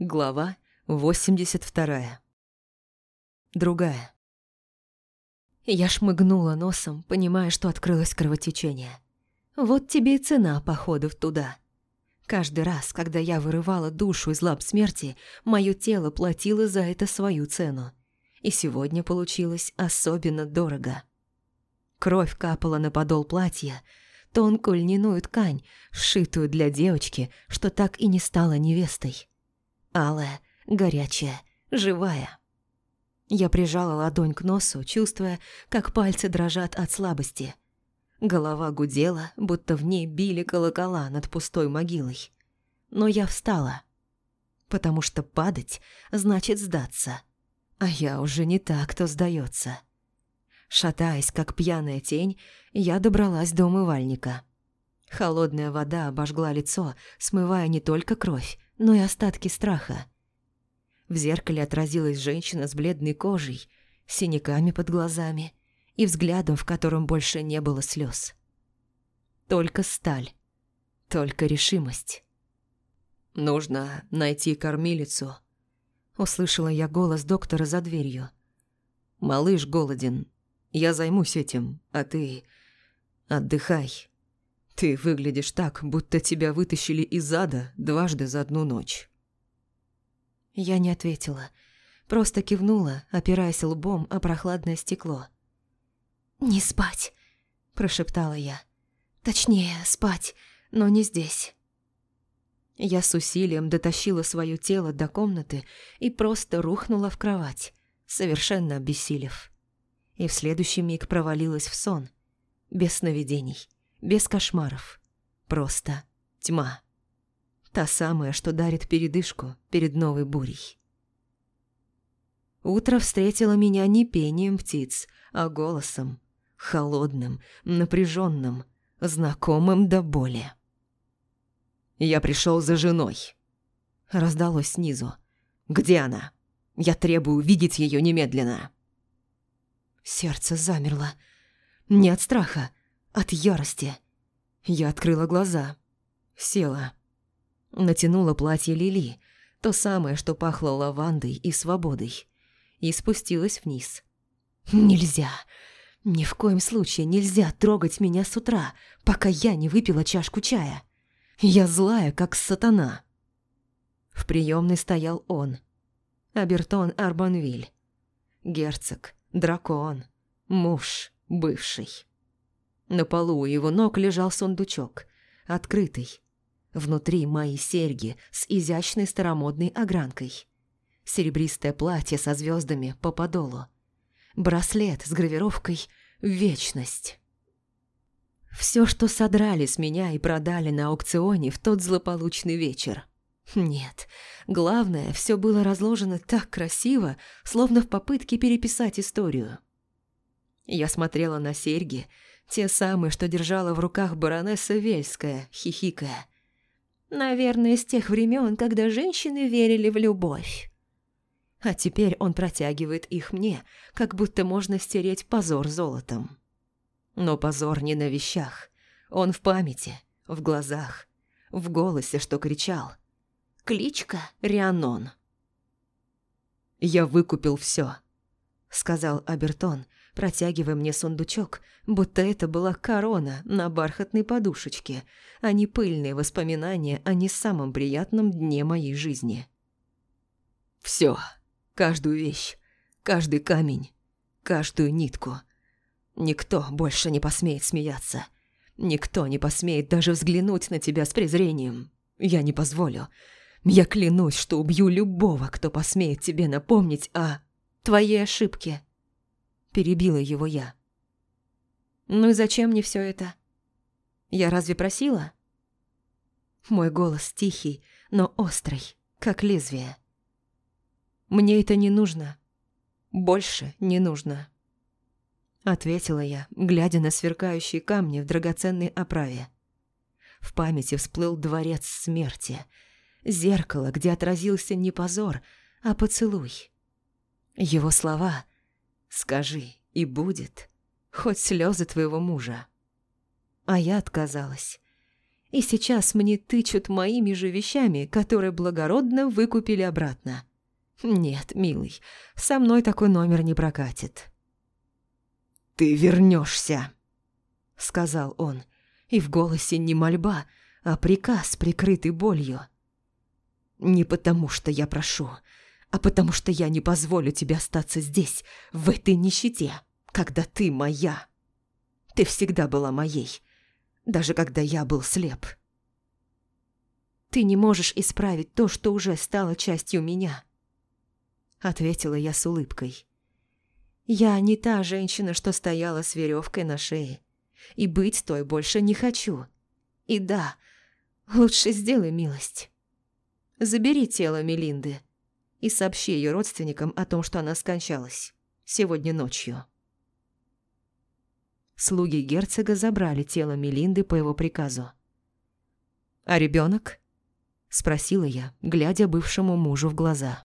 Глава 82. Другая. Я шмыгнула носом, понимая, что открылось кровотечение. Вот тебе и цена походов туда. Каждый раз, когда я вырывала душу из лап смерти, мое тело платило за это свою цену. И сегодня получилось особенно дорого. Кровь капала на подол платья, тонкую льняную ткань, сшитую для девочки, что так и не стала невестой. Алая, горячая, живая. Я прижала ладонь к носу, чувствуя, как пальцы дрожат от слабости. Голова гудела, будто в ней били колокола над пустой могилой. Но я встала, потому что падать значит сдаться. А я уже не та, кто сдается. Шатаясь, как пьяная тень, я добралась до умывальника. Холодная вода обожгла лицо, смывая не только кровь, но и остатки страха. В зеркале отразилась женщина с бледной кожей, синяками под глазами и взглядом, в котором больше не было слез. Только сталь, только решимость. «Нужно найти кормилицу», — услышала я голос доктора за дверью. «Малыш голоден. Я займусь этим, а ты... отдыхай». Ты выглядишь так, будто тебя вытащили из ада дважды за одну ночь. Я не ответила, просто кивнула, опираясь лбом о прохладное стекло. «Не спать», – прошептала я. «Точнее, спать, но не здесь». Я с усилием дотащила свое тело до комнаты и просто рухнула в кровать, совершенно обессилев. И в следующий миг провалилась в сон, без сновидений без кошмаров. Просто тьма. Та самая, что дарит передышку перед новой бурей. Утро встретило меня не пением птиц, а голосом, холодным, напряженным, знакомым до боли. «Я пришел за женой», — раздалось снизу. «Где она? Я требую видеть ее немедленно». Сердце замерло. Не от страха, от ярости. Я открыла глаза. Села. Натянула платье Лили, то самое, что пахло лавандой и свободой, и спустилась вниз. «Нельзя! Ни в коем случае нельзя трогать меня с утра, пока я не выпила чашку чая. Я злая, как сатана». В приемной стоял он, Абертон Арбонвиль. Герцог, дракон, муж бывший. На полу у его ног лежал сундучок, открытый. Внутри мои серьги с изящной старомодной огранкой. Серебристое платье со звездами по подолу. Браслет с гравировкой «Вечность». Все, что содрали с меня и продали на аукционе в тот злополучный вечер. Нет, главное, все было разложено так красиво, словно в попытке переписать историю. Я смотрела на серьги, те самые, что держала в руках баронесса Вельская, хихикая. Наверное, с тех времен, когда женщины верили в любовь. А теперь он протягивает их мне, как будто можно стереть позор золотом. Но позор не на вещах. Он в памяти, в глазах, в голосе, что кричал. Кличка Рианон. «Я выкупил все», — сказал Абертон, — протягивая мне сундучок, будто это была корона на бархатной подушечке, а не пыльные воспоминания о не самом приятном дне моей жизни. Все, каждую вещь, каждый камень, каждую нитку. Никто больше не посмеет смеяться. Никто не посмеет даже взглянуть на тебя с презрением. Я не позволю. Я клянусь, что убью любого, кто посмеет тебе напомнить о твоей ошибке перебила его я. «Ну и зачем мне все это? Я разве просила?» Мой голос тихий, но острый, как лезвие. «Мне это не нужно. Больше не нужно», — ответила я, глядя на сверкающие камни в драгоценной оправе. В памяти всплыл дворец смерти, зеркало, где отразился не позор, а поцелуй. Его слова Скажи, и будет, хоть слезы твоего мужа. А я отказалась. И сейчас мне тычут моими же вещами, которые благородно выкупили обратно. Нет, милый, со мной такой номер не прокатит. «Ты вернешься, сказал он, и в голосе не мольба, а приказ, прикрытый болью. «Не потому, что я прошу, а потому, что я не позволю тебе остаться здесь, в этой нищете, когда ты моя. Ты всегда была моей, даже когда я был слеп. Ты не можешь исправить то, что уже стало частью меня», — ответила я с улыбкой. «Я не та женщина, что стояла с веревкой на шее, и быть той больше не хочу. И да, лучше сделай милость. Забери тело Мелинды и сообщи ее родственникам о том, что она скончалась сегодня ночью». Слуги герцога забрали тело Мелинды по его приказу. «А ребенок?» – спросила я, глядя бывшему мужу в глаза.